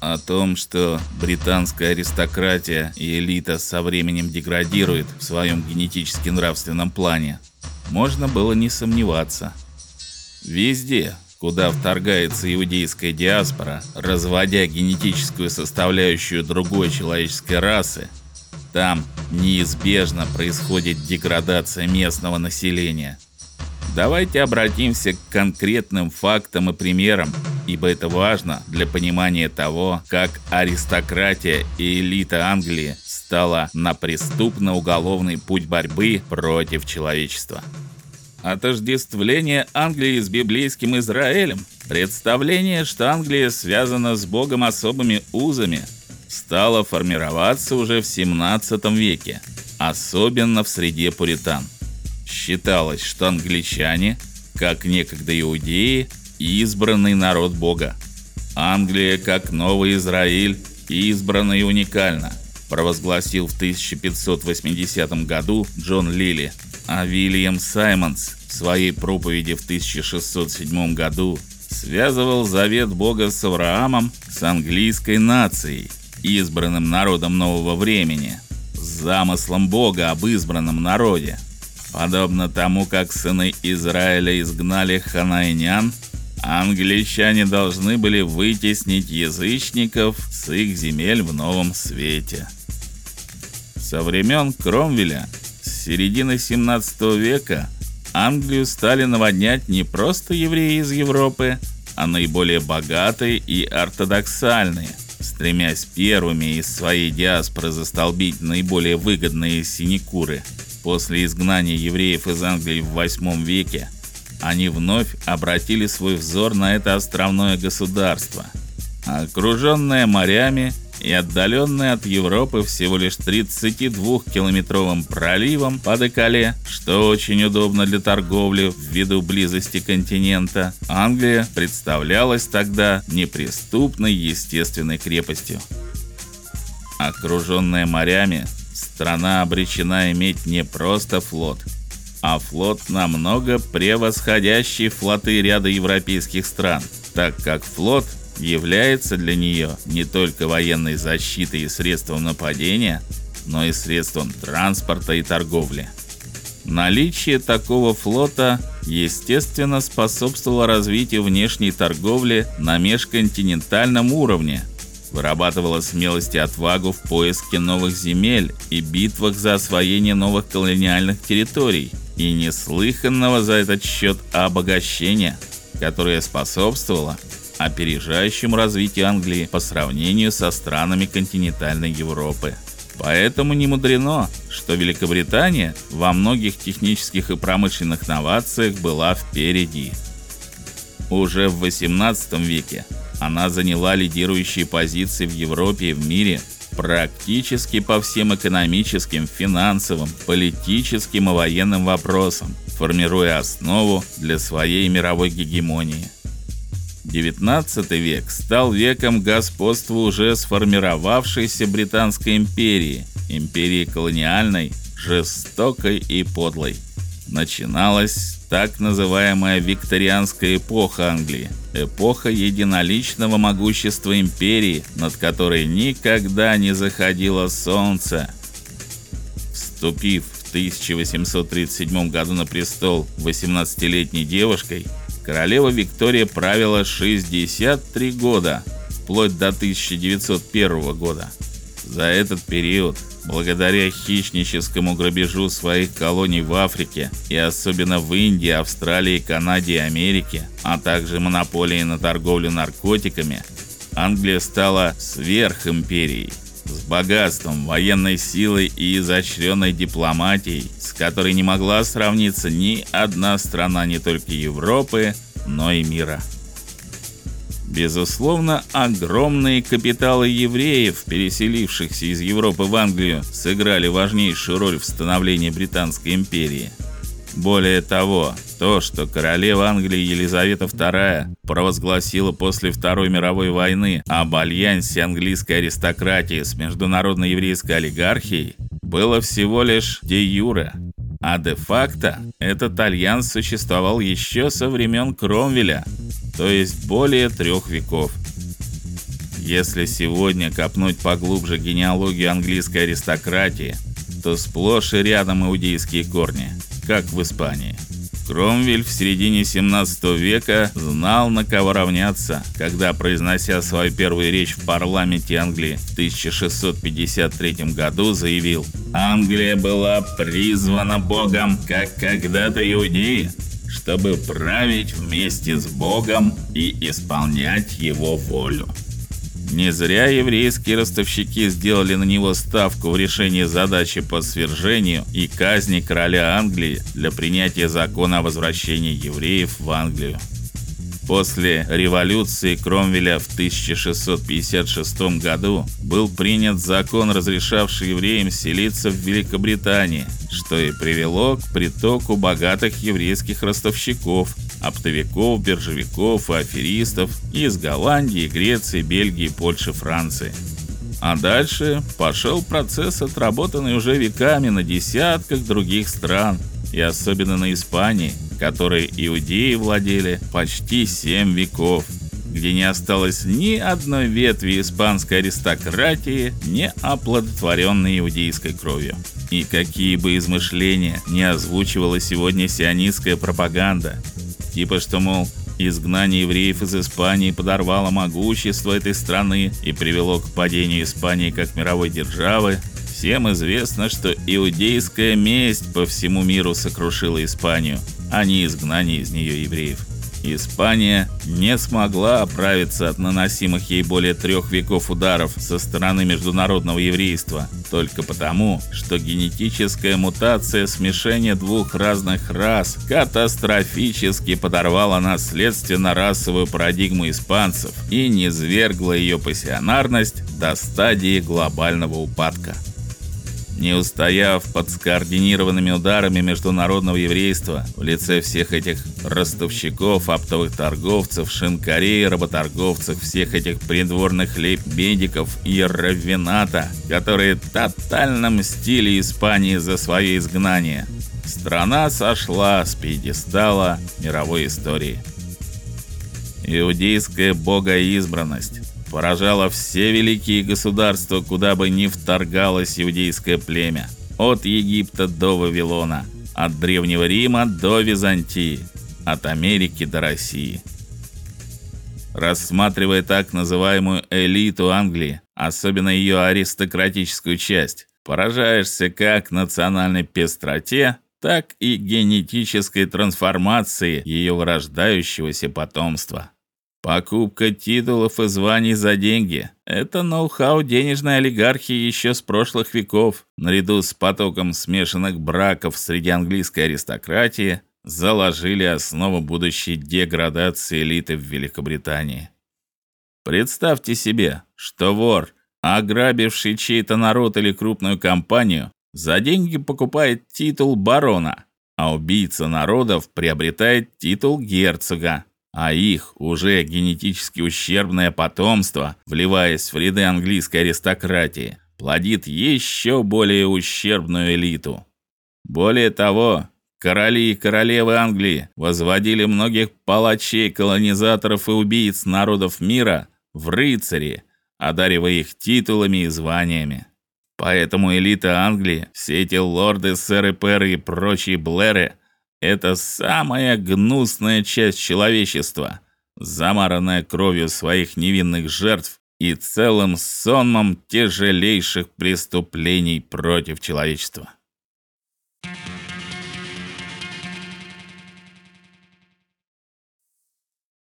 О том, что британская аристократия и элита со временем деградирует в своем генетически нравственном плане, можно было не сомневаться. Везде, куда вторгается иудейская диаспора, разводя генетическую составляющую другой человеческой расы, там неизбежно происходит деградация местного населения. Давайте обратимся к конкретным фактам и примерам, ибо это важно для понимания того, как аристократия и элита Англии стала на преступно-уголовный путь борьбы против человечества. Отождествление Англии с библейским Израилем, представление, что Англия связана с Богом особыми узами, стало формироваться уже в 17 веке, особенно в среде пуритан. Считалось, что англичане, как некогда иудеи, избранный народ Бога. Англия, как новый Израиль, избрана и уникальна, провозгласил в 1580 году Джон Лили, а Вильям Саймонс в своей проповеди в 1607 году связывал завет Бога с Авраамом с английской нацией, избранным народом нового времени, с замыслом Бога об избранном народе. Подобно тому, как сыны Израиля изгнали ханаинян, англичане должны были вытеснить язычников с их земель в новом свете. Со времен Кромвеля, с середины 17 века, Англию стали наводнять не просто евреи из Европы, а наиболее богатые и ортодоксальные, стремясь первыми из своей диаспоры застолбить наиболее выгодные синекуры – После изгнания евреев из Англии в VIII веке они вновь обратили свой взор на это островное государство, окружённое морями и отдаленное от Европы всего лишь 32-километровым проливом по Декале, что очень удобно для торговли ввиду близости континента. Англия представлялась тогда неприступной естественной крепостью. Окружённая морями, страна обречена иметь не просто флот, а флот намного превосходящий флоты ряда европейских стран, так как флот является для нее не только военной защитой и средством нападения, но и средством транспорта и торговли. Наличие такого флота, естественно, способствовало развитию внешней торговли на межконтинентальном уровне, вырабатывала смелость и отвагу в поиске новых земель и битвах за освоение новых колониальных территорий и неслыханного за этот счет обогащения, которое способствовало опережающему развитию Англии по сравнению со странами континентальной Европы. Поэтому не мудрено, что Великобритания во многих технических и промышленных новациях была впереди. Уже в XVIII веке она заняла лидирующие позиции в Европе и в мире практически по всем экономическим, финансовым, политическим и военным вопросам, формируя основу для своей мировой гегемонии. XIX век стал веком господства уже сформировавшейся британской империи, империи колониальной, жестокой и подлой. Начиналась так называемая викторианская эпоха Англии, эпоха единоличного могущества империи, над которой никогда не заходило солнце. Вступив в 1837 году на престол 18-летней девушкой, королева Виктория правила 63 года, вплоть до 1901 года. За этот период благодаря хищническому грабежу своих колоний в Африке и особенно в Индии, Австралии, Канаде и Америке, а также монополии на торговлю наркотиками, Англия стала сверхимперией с богатством, военной силой и изощренной дипломатией, с которой не могла сравниться ни одна страна не только Европы, но и мира. Безусловно, огромные капиталы евреев, переселившихся из Европы в Англию, сыграли важнейшую роль в становлении британской империи. Более того, то, что королева Англии Елизавета II провозгласила после Второй мировой войны об альянсе английской аристократии с международной еврейской олигархией, было всего лишь де юре, а де-факто этот альянс существовал еще со времен Кромвеля, то есть более трех веков. Если сегодня копнуть поглубже генеалогию английской аристократии, то сплошь и рядом иудейские корни, как в Испании. Кромвель в середине 17 века знал, на кого равняться, когда, произнося свою первую речь в парламенте Англии в 1653 году, заявил: "Англия была призвана Богом, как когда-то иудеи, чтобы править вместе с Богом и исполнять его волю". Не зря еврейские ростовщики сделали на него ставку в решении задачи по свержению и казни короля Англии для принятия закона о возвращении евреев в Англию. После революции Кромвеля в 1656 году был принят закон, разрешавший евреям селиться в Великобритании, что и привело к притоку богатых еврейских ростовщиков, оптовиков, биржевиков и аферистов из Голландии, Греции, Бельгии, Польши, Франции. А дальше пошел процесс, отработанный уже веками на десятках других стран, и особенно на Испании, которой иудеи владели почти семь веков, где не осталось ни одной ветви испанской аристократии, не оплодотворенной иудейской кровью. И какие бы измышления не озвучивала сегодня сионистская пропаганда, Типа что, мол, изгнание евреев из Испании подорвало могущество этой страны и привело к падению Испании как мировой державы. Всем известно, что иудейская месть по всему миру сокрушила Испанию, а не изгнание из нее евреев. Испания не смогла оправиться от наносимых ей более трех веков ударов со стороны международного еврейства только потому, что генетическая мутация смешения двух разных рас катастрофически подорвала наследственно-расовую парадигму испанцев и низвергла ее пассионарность до стадии глобального упадка. Не устояв под скоординированными ударами международного еврейства в лице всех этих ростовщиков, оптовых торговцев, шинкарей, работорговцев, всех этих придворных лейб-медиков и раввината, которые тотально мстили Испании за свое изгнание, страна сошла с пьедестала мировой истории. Иудейская богоизбранность поражала все великие государства, куда бы ни вторгалось иудейское племя, от Египта до Вавилона, от древнего Рима до Византии, от Америки до России. Рассматривая так называемую элиту Англии, особенно ее аристократическую часть, поражаешься как национальной пестроте, так и генетической трансформации ее вырождающегося потомства. Покупка титулов и званий за деньги это ноу-хау денежной олигархии еще с прошлых веков, наряду с потоком смешанных браков среди английской аристократии, заложили основу будущей деградации элиты в Великобритании. Представьте себе, что вор, ограбивший чей-то народ или крупную компанию, за деньги покупает титул барона, а убийца народов приобретает титул герцога а их уже генетически ущербное потомство, вливаясь в ряды английской аристократии, плодит еще более ущербную элиту. Более того, короли и королевы Англии возводили многих палачей, колонизаторов и убийц народов мира в рыцари, одаривая их титулами и званиями. Поэтому элита Англии, все эти лорды, сэры, перы и прочие блэры это самая гнусная часть человечества, замаранная кровью своих невинных жертв и целым сонмом тяжелейших преступлений против человечества.